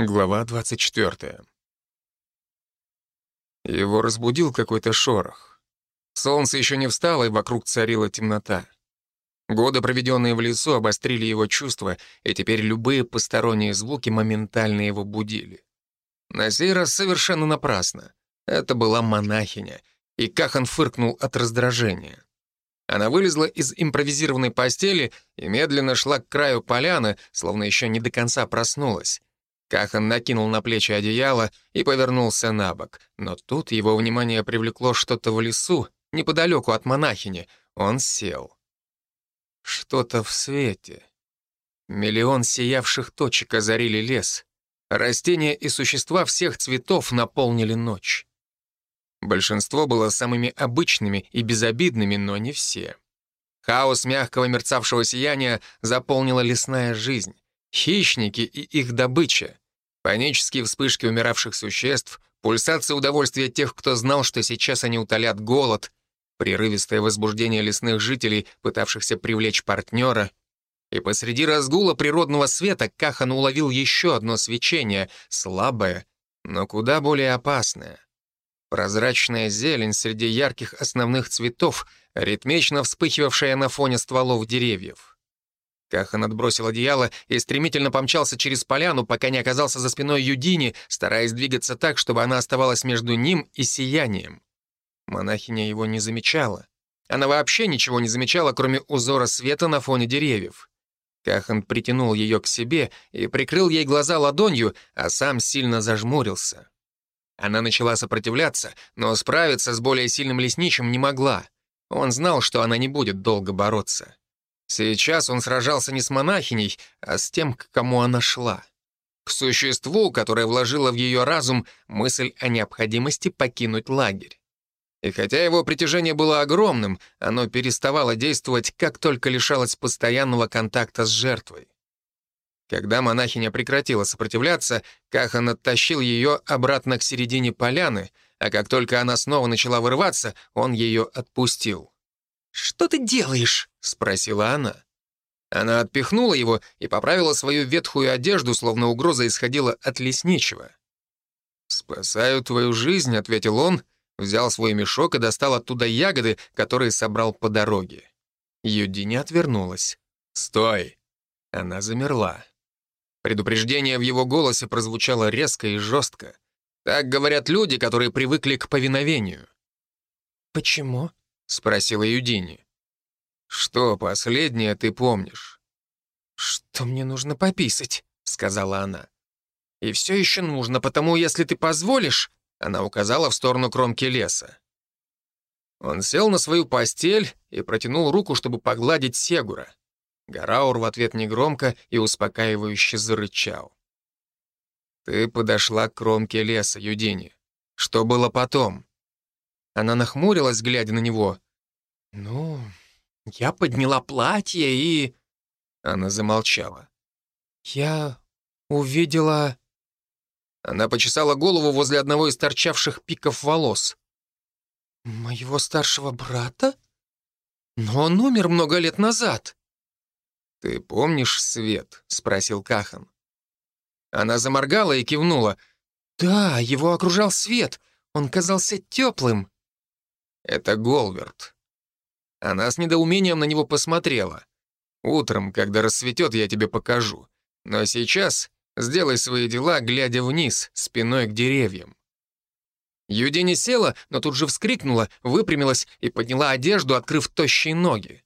Глава 24. Его разбудил какой-то шорох. Солнце еще не встало, и вокруг царила темнота. Годы, проведенные в лесу, обострили его чувства, и теперь любые посторонние звуки моментально его будили. На сей раз совершенно напрасно. Это была монахиня, и Кахан фыркнул от раздражения. Она вылезла из импровизированной постели и медленно шла к краю поляны, словно еще не до конца проснулась. Кахан накинул на плечи одеяло и повернулся на бок. Но тут его внимание привлекло что-то в лесу, неподалеку от монахини. Он сел. Что-то в свете. Миллион сиявших точек озарили лес. Растения и существа всех цветов наполнили ночь. Большинство было самыми обычными и безобидными, но не все. Хаос мягкого мерцавшего сияния заполнила лесная жизнь. Хищники и их добыча. Панические вспышки умиравших существ, пульсация удовольствия тех, кто знал, что сейчас они утолят голод, прерывистое возбуждение лесных жителей, пытавшихся привлечь партнера. И посреди разгула природного света Кахан уловил еще одно свечение, слабое, но куда более опасное. Прозрачная зелень среди ярких основных цветов, ритмично вспыхивавшая на фоне стволов деревьев. Кахан отбросил одеяло и стремительно помчался через поляну, пока не оказался за спиной Юдини, стараясь двигаться так, чтобы она оставалась между ним и сиянием. Монахиня его не замечала. Она вообще ничего не замечала, кроме узора света на фоне деревьев. Кахан притянул ее к себе и прикрыл ей глаза ладонью, а сам сильно зажмурился. Она начала сопротивляться, но справиться с более сильным лесничим не могла. Он знал, что она не будет долго бороться. Сейчас он сражался не с монахиней, а с тем, к кому она шла. К существу, которое вложило в ее разум мысль о необходимости покинуть лагерь. И хотя его притяжение было огромным, оно переставало действовать, как только лишалось постоянного контакта с жертвой. Когда монахиня прекратила сопротивляться, Кахан оттащил ее обратно к середине поляны, а как только она снова начала вырываться, он ее отпустил. «Что ты делаешь?» — спросила она. Она отпихнула его и поправила свою ветхую одежду, словно угроза исходила от лесничего. «Спасаю твою жизнь», — ответил он, взял свой мешок и достал оттуда ягоды, которые собрал по дороге. Юдини отвернулась. «Стой!» Она замерла. Предупреждение в его голосе прозвучало резко и жестко. Так говорят люди, которые привыкли к повиновению. «Почему?» — спросила Юдини. «Что последнее ты помнишь?» «Что мне нужно пописать», — сказала она. «И все еще нужно, потому если ты позволишь...» Она указала в сторону кромки леса. Он сел на свою постель и протянул руку, чтобы погладить Сегура. Гараур в ответ негромко и успокаивающе зарычал. «Ты подошла к кромке леса, Юдини. Что было потом?» Она нахмурилась, глядя на него. «Ну, я подняла платье и...» Она замолчала. «Я увидела...» Она почесала голову возле одного из торчавших пиков волос. «Моего старшего брата? Но он умер много лет назад». «Ты помнишь свет?» — спросил Кахан. Она заморгала и кивнула. «Да, его окружал свет. Он казался теплым». Это Голверт. Она с недоумением на него посмотрела. Утром, когда рассветет, я тебе покажу. Но сейчас сделай свои дела, глядя вниз, спиной к деревьям. Юдини села, но тут же вскрикнула, выпрямилась и подняла одежду, открыв тощие ноги.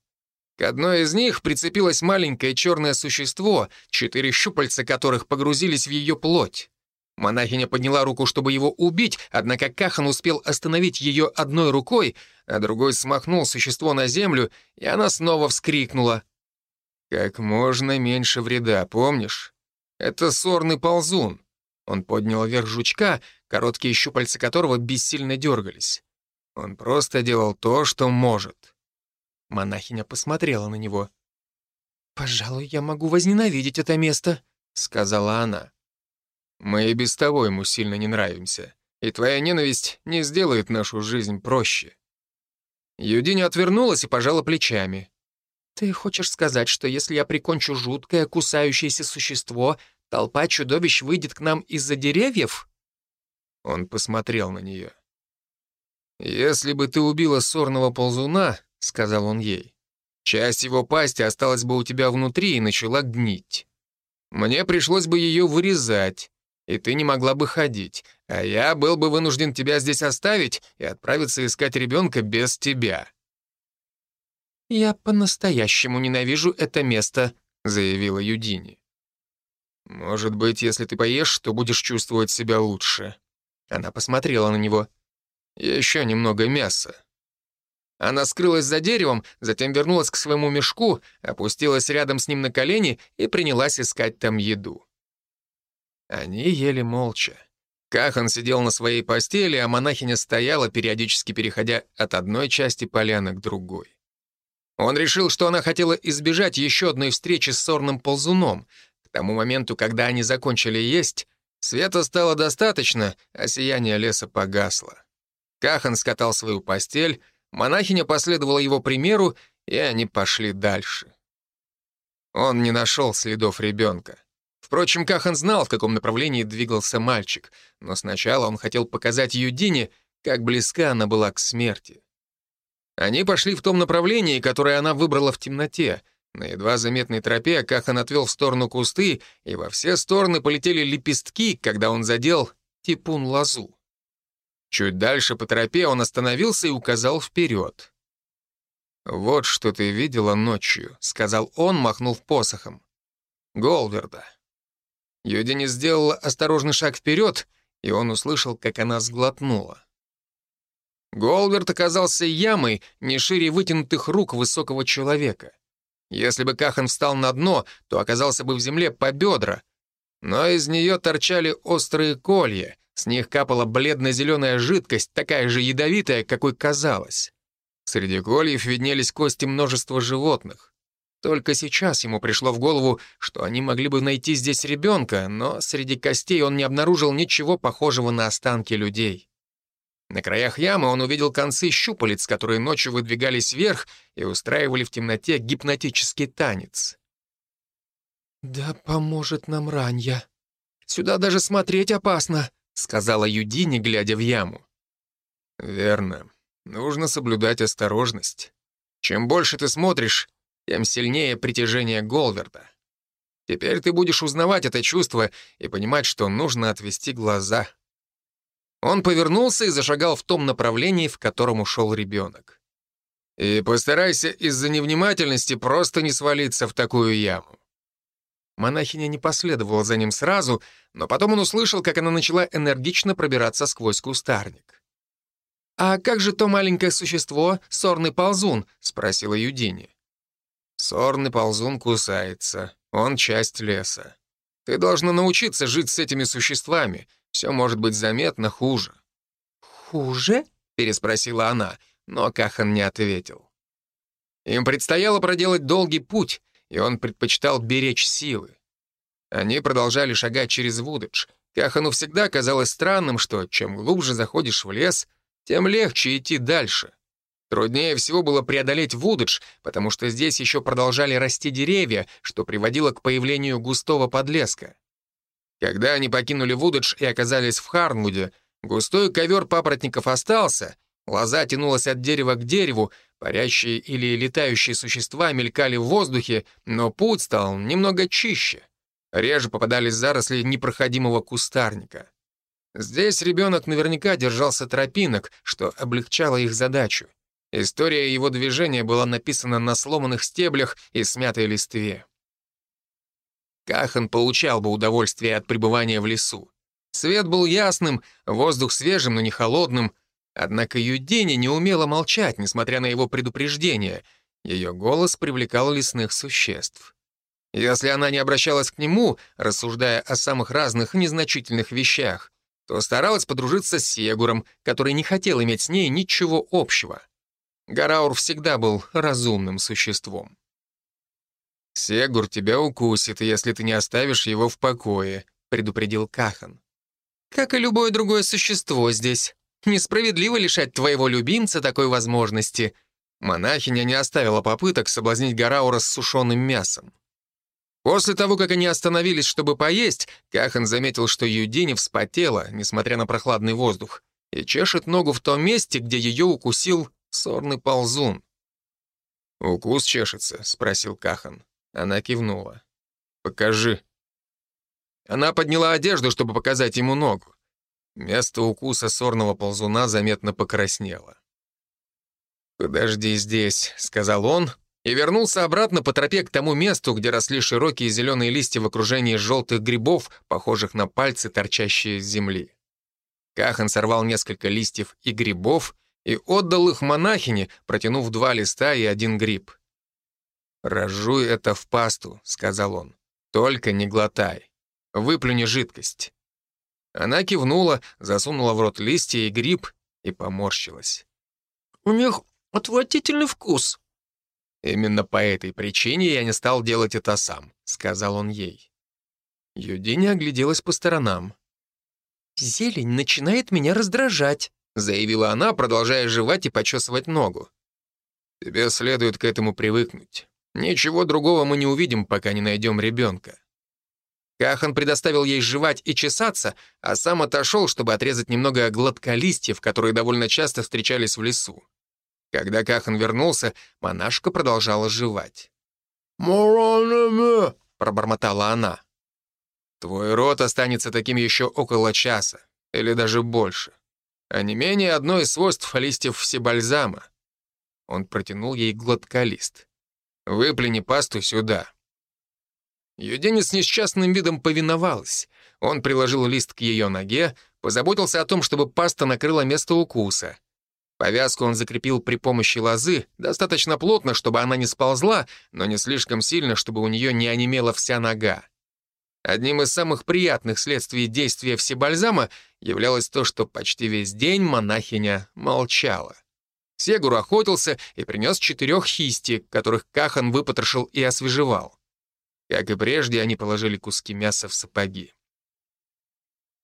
К одной из них прицепилось маленькое черное существо, четыре щупальца которых погрузились в ее плоть. Монахиня подняла руку, чтобы его убить, однако Кахан успел остановить ее одной рукой, а другой смахнул существо на землю, и она снова вскрикнула. «Как можно меньше вреда, помнишь? Это сорный ползун». Он поднял вверх жучка, короткие щупальца которого бессильно дергались. Он просто делал то, что может. Монахиня посмотрела на него. «Пожалуй, я могу возненавидеть это место», — сказала она. Мы и без того ему сильно не нравимся, и твоя ненависть не сделает нашу жизнь проще». Юдиня отвернулась и пожала плечами. «Ты хочешь сказать, что если я прикончу жуткое кусающееся существо, Толпа чудовищ выйдет к нам из-за деревьев?» Он посмотрел на нее. «Если бы ты убила сорного ползуна, — сказал он ей, — часть его пасти осталась бы у тебя внутри и начала гнить. Мне пришлось бы ее вырезать, и ты не могла бы ходить, а я был бы вынужден тебя здесь оставить и отправиться искать ребенка без тебя». «Я по-настоящему ненавижу это место», — заявила Юдини. «Может быть, если ты поешь, то будешь чувствовать себя лучше». Она посмотрела на него. «Еще немного мяса». Она скрылась за деревом, затем вернулась к своему мешку, опустилась рядом с ним на колени и принялась искать там еду. Они ели молча. Кахан сидел на своей постели, а монахиня стояла, периодически переходя от одной части поляны к другой. Он решил, что она хотела избежать еще одной встречи с сорным ползуном. К тому моменту, когда они закончили есть, света стало достаточно, а сияние леса погасло. Кахан скатал свою постель, монахиня последовала его примеру, и они пошли дальше. Он не нашел следов ребенка. Впрочем, Кахан знал, в каком направлении двигался мальчик, но сначала он хотел показать Юдине, как близка она была к смерти. Они пошли в том направлении, которое она выбрала в темноте. На едва заметной тропе Кахан отвел в сторону кусты, и во все стороны полетели лепестки, когда он задел типун лозу. Чуть дальше по тропе он остановился и указал вперед. «Вот что ты видела ночью», — сказал он, махнув посохом. «Голверда». Юдини сделала осторожный шаг вперед, и он услышал, как она сглотнула. Голверд оказался ямой не шире вытянутых рук высокого человека. Если бы Кахан встал на дно, то оказался бы в земле по бедра. Но из нее торчали острые колья, с них капала бледно-зеленая жидкость, такая же ядовитая, какой казалось. Среди кольев виднелись кости множества животных. Только сейчас ему пришло в голову, что они могли бы найти здесь ребенка, но среди костей он не обнаружил ничего похожего на останки людей. На краях ямы он увидел концы щупалец, которые ночью выдвигались вверх и устраивали в темноте гипнотический танец. «Да поможет нам ранья. Сюда даже смотреть опасно», — сказала Юдини, глядя в яму. «Верно. Нужно соблюдать осторожность. Чем больше ты смотришь, тем сильнее притяжение Голверда. Теперь ты будешь узнавать это чувство и понимать, что нужно отвести глаза». Он повернулся и зашагал в том направлении, в котором ушел ребенок. «И постарайся из-за невнимательности просто не свалиться в такую яму. Монахиня не последовала за ним сразу, но потом он услышал, как она начала энергично пробираться сквозь кустарник. «А как же то маленькое существо, сорный ползун?» — спросила Юдини. «Сорный ползун кусается. Он часть леса. Ты должна научиться жить с этими существами. Все может быть заметно хуже». «Хуже?» — переспросила она, но Кахан не ответил. Им предстояло проделать долгий путь, и он предпочитал беречь силы. Они продолжали шагать через Вудедж. Кахану всегда казалось странным, что чем глубже заходишь в лес, тем легче идти дальше. Труднее всего было преодолеть Вудедж, потому что здесь еще продолжали расти деревья, что приводило к появлению густого подлеска. Когда они покинули Вудедж и оказались в Харнвуде, густой ковер папоротников остался, лоза тянулась от дерева к дереву, Парящие или летающие существа мелькали в воздухе, но путь стал немного чище. Реже попадались заросли непроходимого кустарника. Здесь ребенок наверняка держался тропинок, что облегчало их задачу. История его движения была написана на сломанных стеблях и смятой листве. Кахан получал бы удовольствие от пребывания в лесу. Свет был ясным, воздух свежим, но не холодным, Однако Юдини не умела молчать, несмотря на его предупреждение. Ее голос привлекал лесных существ. Если она не обращалась к нему, рассуждая о самых разных незначительных вещах, то старалась подружиться с Сегуром, который не хотел иметь с ней ничего общего. Гараур всегда был разумным существом. «Сегур тебя укусит, если ты не оставишь его в покое», — предупредил Кахан. «Как и любое другое существо здесь», Несправедливо лишать твоего любимца такой возможности». Монахиня не оставила попыток соблазнить Гараура с сушеным мясом. После того, как они остановились, чтобы поесть, Кахан заметил, что Юдини вспотела, несмотря на прохладный воздух, и чешет ногу в том месте, где ее укусил сорный ползун. «Укус чешется?» — спросил Кахан. Она кивнула. «Покажи». Она подняла одежду, чтобы показать ему ногу. Место укуса сорного ползуна заметно покраснело. «Подожди здесь», — сказал он, и вернулся обратно по тропе к тому месту, где росли широкие зеленые листья в окружении желтых грибов, похожих на пальцы, торчащие из земли. Кахан сорвал несколько листьев и грибов и отдал их монахине, протянув два листа и один гриб. «Разжуй это в пасту», — сказал он. «Только не глотай. Выплюни жидкость». Она кивнула, засунула в рот листья и гриб и поморщилась. «У них отвратительный вкус». «Именно по этой причине я не стал делать это сам», — сказал он ей. Юдиня огляделась по сторонам. «Зелень начинает меня раздражать», — заявила она, продолжая жевать и почесывать ногу. «Тебе следует к этому привыкнуть. Ничего другого мы не увидим, пока не найдем ребенка». Кахан предоставил ей жевать и чесаться, а сам отошел, чтобы отрезать немного гладколистьев, которые довольно часто встречались в лесу. Когда Кахан вернулся, монашка продолжала жевать. «Моранеме!» — пробормотала она. «Твой рот останется таким еще около часа, или даже больше а не менее одно из свойств листьев всебальзама. Он протянул ей гладколист. «Выплюни пасту сюда». Юдени с несчастным видом повиновалась. Он приложил лист к ее ноге, позаботился о том, чтобы паста накрыла место укуса. Повязку он закрепил при помощи лозы, достаточно плотно, чтобы она не сползла, но не слишком сильно, чтобы у нее не онемела вся нога. Одним из самых приятных следствий действия всебальзама являлось то, что почти весь день монахиня молчала. Сегур охотился и принес четырех хисти, которых Кахан выпотрошил и освежевал. Как и прежде, они положили куски мяса в сапоги.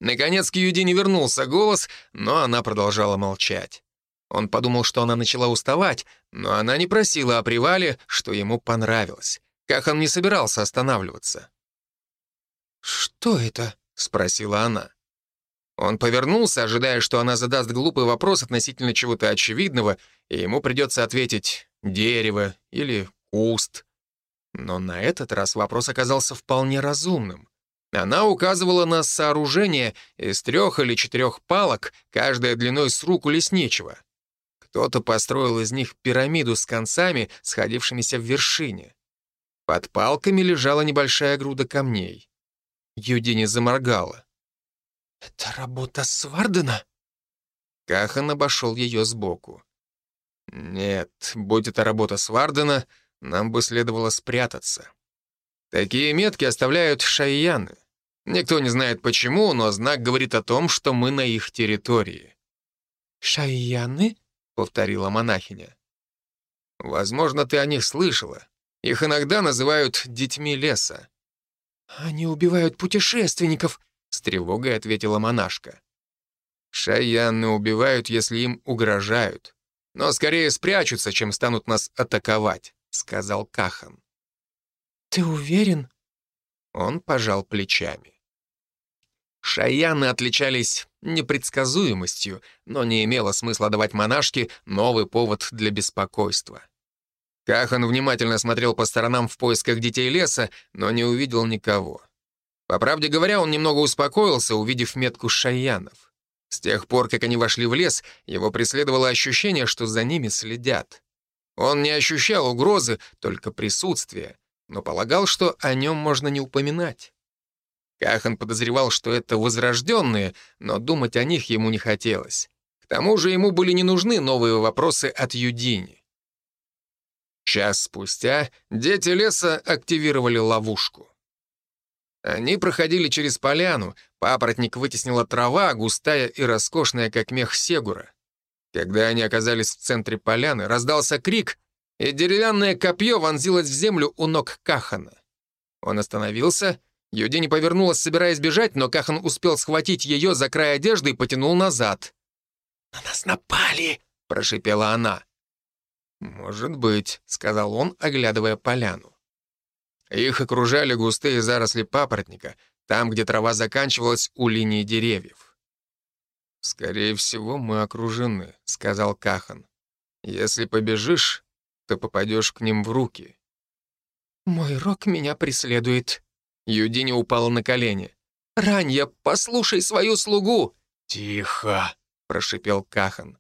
Наконец к Юдине вернулся голос, но она продолжала молчать. Он подумал, что она начала уставать, но она не просила о привале, что ему понравилось. Кахан не собирался останавливаться. «Что это?» — спросила она. Он повернулся, ожидая, что она задаст глупый вопрос относительно чего-то очевидного, и ему придется ответить «дерево» или «куст». Но на этот раз вопрос оказался вполне разумным. Она указывала на сооружение из трех или четырех палок, каждая длиной с руку лесничего. Кто-то построил из них пирамиду с концами, сходившимися в вершине. Под палками лежала небольшая груда камней. Юдини заморгала. «Это работа Свардена?» Кахан обошел ее сбоку. «Нет, будь это работа Свардена, нам бы следовало спрятаться. Такие метки оставляют шайяны. Никто не знает почему, но знак говорит о том, что мы на их территории». «Шайяны?» — повторила монахиня. «Возможно, ты о них слышала. Их иногда называют «детьми леса». «Они убивают путешественников», — с тревогой ответила монашка. «Шайянны убивают, если им угрожают. Но скорее спрячутся, чем станут нас атаковать», — сказал Кахан. «Ты уверен?» Он пожал плечами. Шаяны отличались непредсказуемостью, но не имело смысла давать монашке новый повод для беспокойства. Кахан внимательно смотрел по сторонам в поисках детей леса, но не увидел никого. По правде говоря, он немного успокоился, увидев метку шайянов. С тех пор, как они вошли в лес, его преследовало ощущение, что за ними следят. Он не ощущал угрозы, только присутствие, но полагал, что о нем можно не упоминать. Кахан подозревал, что это возрожденные, но думать о них ему не хотелось. К тому же ему были не нужны новые вопросы от Юдини. Час спустя дети леса активировали ловушку. Они проходили через поляну, папоротник вытеснила трава, густая и роскошная, как мех сегура. Когда они оказались в центре поляны, раздался крик, и деревянное копье вонзилось в землю у ног Кахана. Он остановился, Юдини повернулась, собираясь бежать, но Кахан успел схватить ее за край одежды и потянул назад. «На нас напали!» — прошипела она. «Может быть», — сказал он, оглядывая поляну. Их окружали густые заросли папоротника, там, где трава заканчивалась у линии деревьев. «Скорее всего, мы окружены», — сказал Кахан. «Если побежишь, то попадешь к ним в руки». «Мой рок меня преследует». Юдини упала на колени. «Ранья, послушай свою слугу!» «Тихо!» — прошипел Кахан.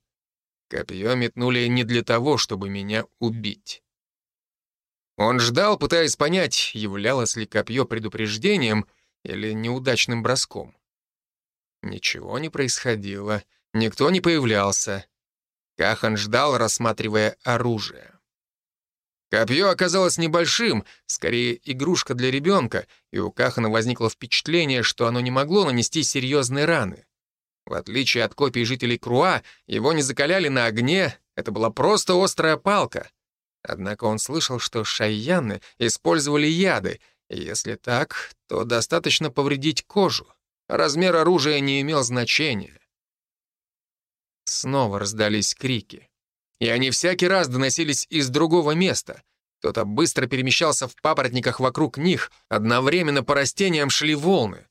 Копье метнули не для того, чтобы меня убить. Он ждал, пытаясь понять, являлось ли копье предупреждением или неудачным броском. Ничего не происходило, никто не появлялся. Кахан ждал, рассматривая оружие. Копье оказалось небольшим, скорее игрушка для ребенка, и у Кахана возникло впечатление, что оно не могло нанести серьезные раны. В отличие от копий жителей Круа, его не закаляли на огне, это была просто острая палка. Однако он слышал, что шайяны использовали яды, и если так, то достаточно повредить кожу. Размер оружия не имел значения. Снова раздались крики и они всякий раз доносились из другого места. Кто-то быстро перемещался в папоротниках вокруг них, одновременно по растениям шли волны.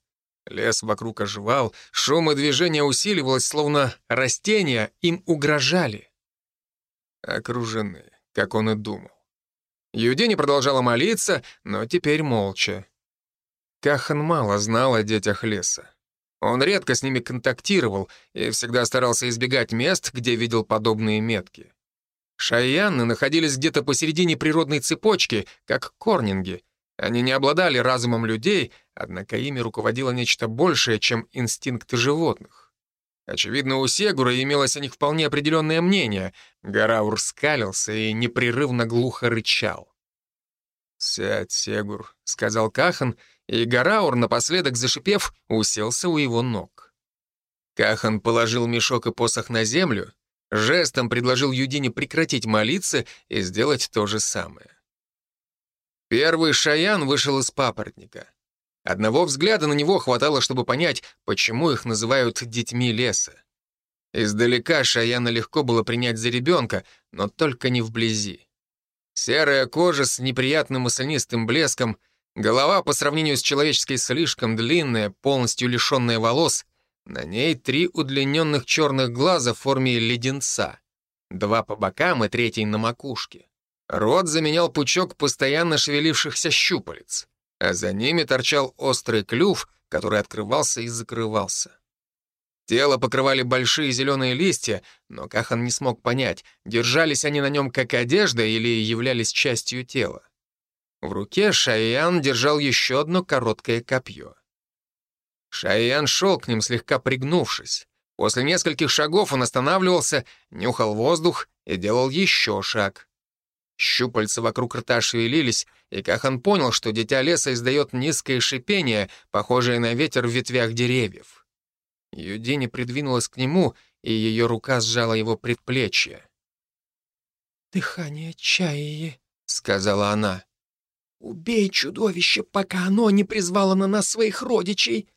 Лес вокруг оживал, шум и движение усиливалось, словно растения им угрожали. Окружены, как он и думал. Юдини продолжала молиться, но теперь молча. Кахан мало знал о детях леса. Он редко с ними контактировал и всегда старался избегать мест, где видел подобные метки. Шайянны находились где-то посередине природной цепочки, как корнинги. Они не обладали разумом людей, однако ими руководило нечто большее, чем инстинкты животных. Очевидно, у Сегура имелось о них вполне определенное мнение. Гараур скалился и непрерывно глухо рычал. «Сядь, Сегур», — сказал Кахан, и Гараур, напоследок зашипев, уселся у его ног. Кахан положил мешок и посох на землю Жестом предложил Юдине прекратить молиться и сделать то же самое. Первый шаян вышел из папоротника. Одного взгляда на него хватало, чтобы понять, почему их называют детьми леса. Издалека Шаяна легко было принять за ребенка, но только не вблизи. Серая кожа с неприятным маслянистым блеском, голова по сравнению с человеческой слишком длинная, полностью лишенная волос — на ней три удлиненных черных глаза в форме леденца. Два по бокам и третий на макушке. Рот заменял пучок постоянно шевелившихся щупалец, а за ними торчал острый клюв, который открывался и закрывался. Тело покрывали большие зеленые листья, но Кахан не смог понять, держались они на нем как одежда или являлись частью тела. В руке Шайян держал еще одно короткое копье. Шайян шел к ним, слегка пригнувшись. После нескольких шагов он останавливался, нюхал воздух и делал еще шаг. Щупальца вокруг рта шевелились, и Кахан понял, что дитя леса издает низкое шипение, похожее на ветер в ветвях деревьев. Юдини придвинулась к нему, и ее рука сжала его предплечье. «Дыхание чаи», — сказала она. «Убей чудовище, пока оно не призвало на нас своих родичей»,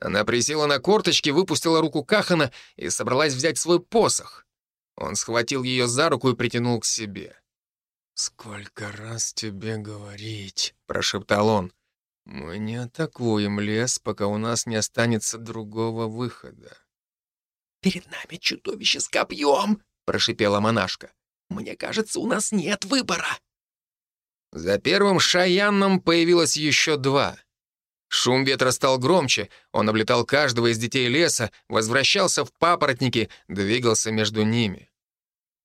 она присела на корточки, выпустила руку Кахана и собралась взять свой посох. Он схватил ее за руку и притянул к себе. «Сколько раз тебе говорить?» — прошептал он. «Мы не атакуем лес, пока у нас не останется другого выхода». «Перед нами чудовище с копьем!» — прошипела монашка. «Мне кажется, у нас нет выбора». За первым шаянном появилось еще два — Шум ветра стал громче, он облетал каждого из детей леса, возвращался в папоротники, двигался между ними.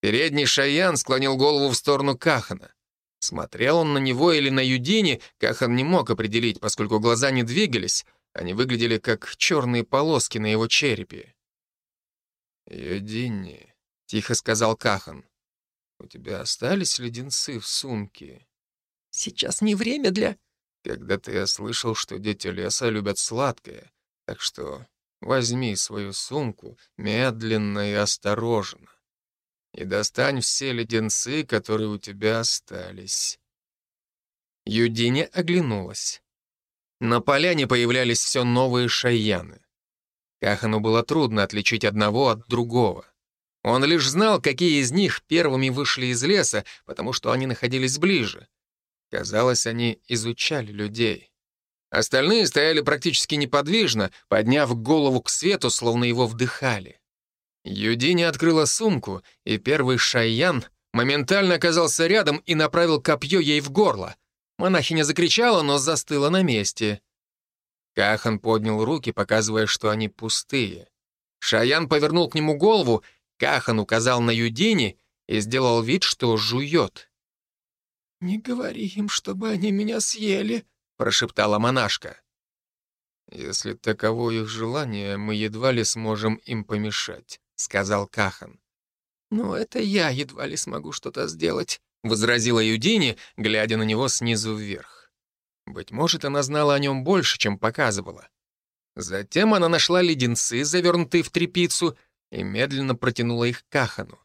Передний Шаян склонил голову в сторону Кахана. Смотрел он на него или на Юдини, Кахан не мог определить, поскольку глаза не двигались, они выглядели как черные полоски на его черепе. «Юдини», — тихо сказал Кахан, — «у тебя остались леденцы в сумке?» «Сейчас не время для...» Когда-то я слышал, что дети леса любят сладкое, так что возьми свою сумку медленно и осторожно и достань все леденцы, которые у тебя остались». Юдиня оглянулась. На поляне появлялись все новые шаяны. Кахану было трудно отличить одного от другого. Он лишь знал, какие из них первыми вышли из леса, потому что они находились ближе. Казалось, они изучали людей. Остальные стояли практически неподвижно, подняв голову к свету, словно его вдыхали. Юдини открыла сумку, и первый шайян моментально оказался рядом и направил копье ей в горло. Монахиня закричала, но застыла на месте. Кахан поднял руки, показывая, что они пустые. Шаян повернул к нему голову, Кахан указал на Юдини и сделал вид, что жует. «Не говори им, чтобы они меня съели», — прошептала монашка. «Если таково их желание, мы едва ли сможем им помешать», — сказал Кахан. «Ну, это я едва ли смогу что-то сделать», — возразила Юдини, глядя на него снизу вверх. Быть может, она знала о нем больше, чем показывала. Затем она нашла леденцы, завернутые в тряпицу, и медленно протянула их Кахану.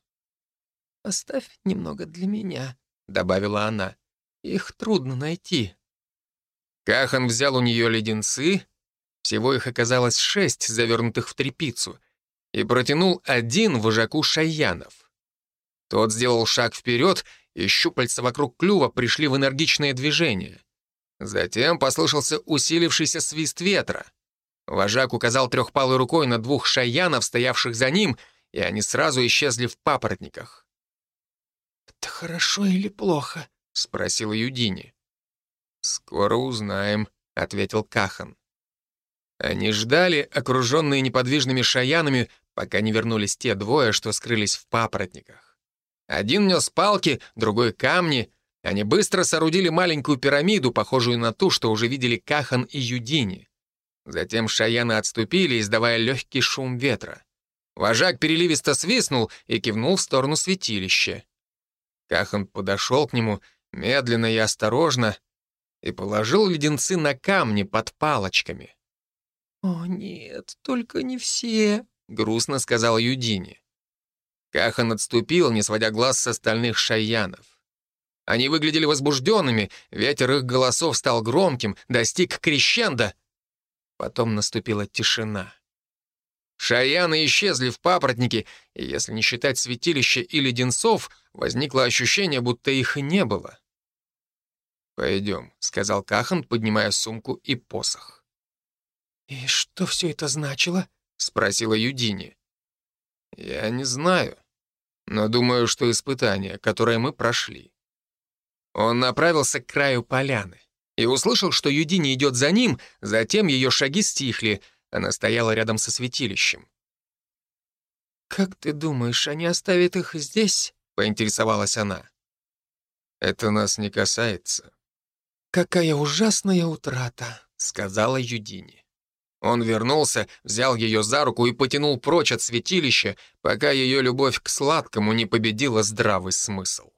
«Оставь немного для меня», — добавила она. «Их трудно найти». Кахан взял у нее леденцы, всего их оказалось шесть, завернутых в тряпицу, и протянул один вожаку шайянов. Тот сделал шаг вперед, и щупальца вокруг клюва пришли в энергичное движение. Затем послышался усилившийся свист ветра. Вожак указал трехпалой рукой на двух шайянов, стоявших за ним, и они сразу исчезли в папоротниках. «Это хорошо или плохо?» — спросила Юдини. «Скоро узнаем», — ответил Кахан. Они ждали, окруженные неподвижными шаянами, пока не вернулись те двое, что скрылись в папоротниках. Один нес палки, другой — камни. Они быстро соорудили маленькую пирамиду, похожую на ту, что уже видели Кахан и Юдини. Затем шаяны отступили, издавая легкий шум ветра. Вожак переливисто свистнул и кивнул в сторону святилища. Кахан подошел к нему медленно и осторожно, и положил леденцы на камни под палочками. «О, нет, только не все», — грустно сказал Юдини. Кахан отступил, не сводя глаз с остальных шайянов. Они выглядели возбужденными, ветер их голосов стал громким, достиг крещенда. Потом наступила тишина. Шаяны исчезли в папоротнике, и если не считать святилища и леденцов, возникло ощущение, будто их не было. «Пойдем», — сказал Кахан, поднимая сумку и посох. «И что все это значило?» — спросила Юдини. «Я не знаю, но думаю, что испытание, которое мы прошли». Он направился к краю поляны и услышал, что Юдини идет за ним, затем ее шаги стихли, она стояла рядом со святилищем. «Как ты думаешь, они оставят их здесь?» — поинтересовалась она. «Это нас не касается. «Какая ужасная утрата», — сказала Юдини. Он вернулся, взял ее за руку и потянул прочь от святилища, пока ее любовь к сладкому не победила здравый смысл.